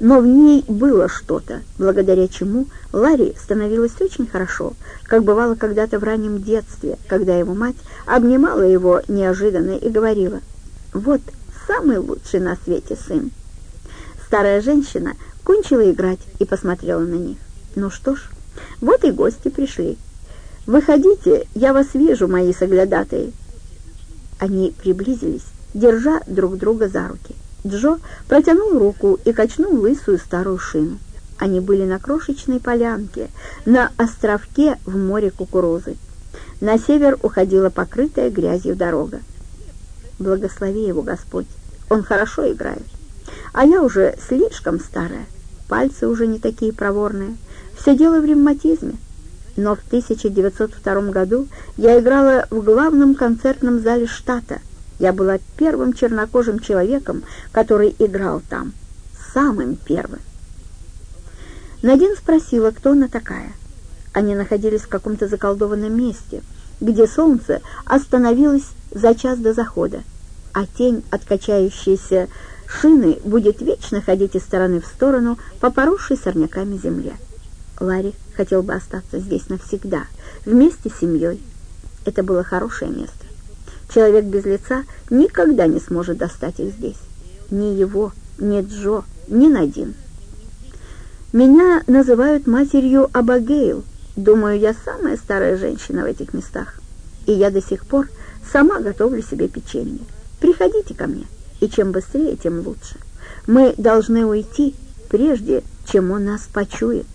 но в ней было что-то, благодаря чему Ларри становилось очень хорошо, как бывало когда-то в раннем детстве, когда его мать обнимала его неожиданно и говорила «Вот самый лучший на свете сын». Старая женщина кончила играть и посмотрела на них. «Ну что ж, вот и гости пришли. Выходите, я вас вижу, мои соглядатые». Они приблизились, держа друг друга за руки. Джо протянул руку и качнул лысую старую шину. Они были на крошечной полянке, на островке в море кукурузы. На север уходила покрытая грязью дорога. Благослови его Господь, он хорошо играет. А я уже слишком старая, пальцы уже не такие проворные. Все дело в ревматизме. Но в 1902 году я играла в главном концертном зале штата – я была первым чернокожим человеком, который играл там. Самым первым. Надин спросила, кто она такая. Они находились в каком-то заколдованном месте, где солнце остановилось за час до захода, а тень от качающейся шины будет вечно ходить из стороны в сторону по поросшей сорняками земле. Ларри хотел бы остаться здесь навсегда, вместе с семьей. Это было хорошее место. Человек без лица никогда не сможет достать их здесь. Ни его, ни Джо, ни Надин. Меня называют матерью Абагейл. Думаю, я самая старая женщина в этих местах. И я до сих пор сама готовлю себе печенье. Приходите ко мне, и чем быстрее, тем лучше. Мы должны уйти, прежде чем он нас почует.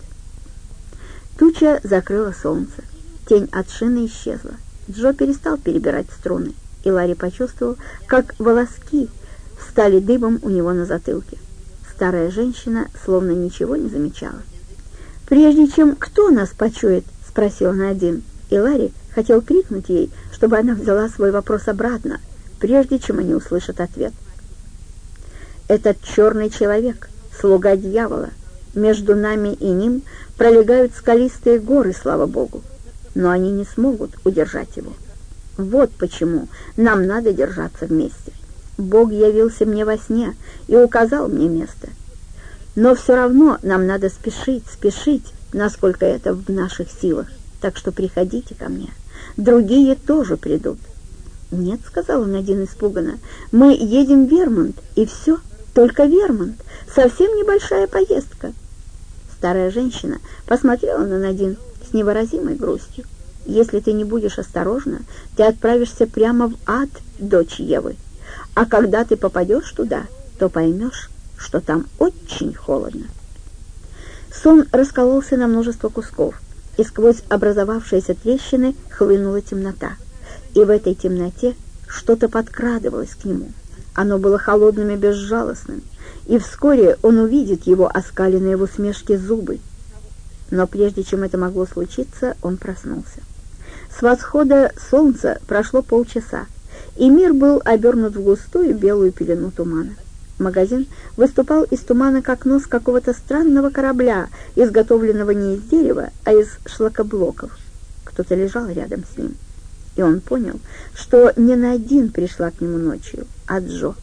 Туча закрыла солнце. Тень от шины исчезла. Джо перестал перебирать струны и Ларри почувствовал, как волоски стали дыбом у него на затылке. Старая женщина словно ничего не замечала. «Прежде чем кто нас почует?» — спросил Надин, и Ларри хотел крикнуть ей, чтобы она взяла свой вопрос обратно, прежде чем они услышат ответ. «Этот черный человек, слуга дьявола, между нами и ним пролегают скалистые горы, слава Богу, но они не смогут удержать его». Вот почему нам надо держаться вместе. Бог явился мне во сне и указал мне место. Но все равно нам надо спешить, спешить, насколько это в наших силах. Так что приходите ко мне. Другие тоже придут. «Нет», — сказала Надин испуганно, — «мы едем в Вермонт, и все, только Вермонт, совсем небольшая поездка». Старая женщина посмотрела на Надин с невыразимой грустью. Если ты не будешь осторожна, ты отправишься прямо в ад, дочь Евы. А когда ты попадешь туда, то поймешь, что там очень холодно. Сон раскололся на множество кусков, и сквозь образовавшиеся трещины хлынула темнота. И в этой темноте что-то подкрадывалось к нему. Оно было холодным и безжалостным, и вскоре он увидит его оскаленные в усмешке зубы. Но прежде чем это могло случиться, он проснулся. С восхода солнца прошло полчаса, и мир был обернут в густую белую пелену тумана. Магазин выступал из тумана как нос какого-то странного корабля, изготовленного не из дерева, а из шлакоблоков. Кто-то лежал рядом с ним, и он понял, что не на один пришла к нему ночью, а Джо.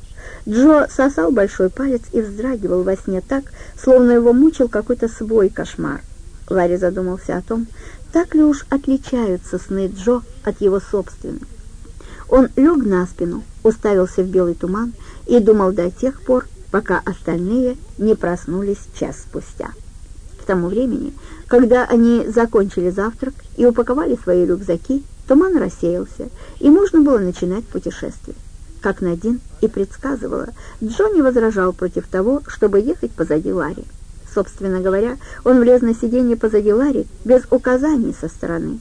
Джо сосал большой палец и вздрагивал во сне так, словно его мучил какой-то свой кошмар. Ларри задумался о том, так ли уж отличаются сны Джо от его собственных. Он лег на спину, уставился в белый туман и думал до тех пор, пока остальные не проснулись час спустя. К тому времени, когда они закончили завтрак и упаковали свои рюкзаки, туман рассеялся, и можно было начинать путешествие. Как Надин и предсказывала, Джо не возражал против того, чтобы ехать позади Ларри. Собственно говоря, он влез на сиденье позади Ларри без указаний со стороны.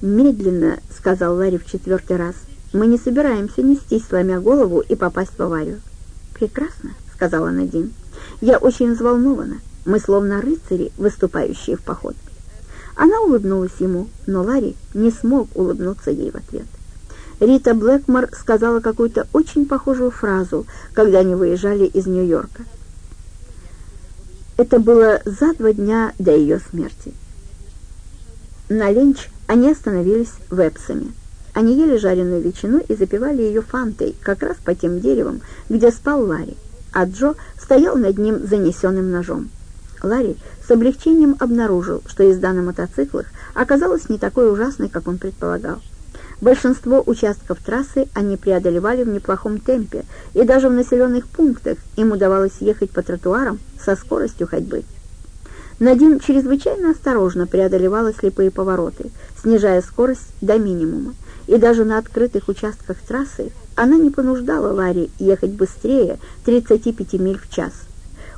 «Медленно», — сказал Ларри в четвертый раз, — «мы не собираемся нестись, сломя голову и попасть в аварию». «Прекрасно», — сказала Надин. «Я очень взволнована. Мы словно рыцари, выступающие в поход». Она улыбнулась ему, но Ларри не смог улыбнуться ей в ответ. Рита Блэкмор сказала какую-то очень похожую фразу, когда они выезжали из Нью-Йорка. Это было за два дня до ее смерти. На ленч они остановились в Эпсоме. Они ели жареную ветчину и запивали ее фантой как раз по тем деревам, где спал Ларри. а Джо стоял над ним занесенным ножом. Ларри с облегчением обнаружил, что езда на мотоциклах оказалась не такой ужасной, как он предполагал. Большинство участков трассы они преодолевали в неплохом темпе, и даже в населенных пунктах им удавалось ехать по тротуарам со скоростью ходьбы. Надин чрезвычайно осторожно преодолевала слепые повороты, снижая скорость до минимума, и даже на открытых участках трассы она не понуждала Ларри ехать быстрее 35 миль в час.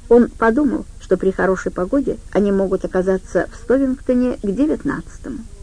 Он подумал, что при хорошей погоде они могут оказаться в Стовингтоне к 19 -му.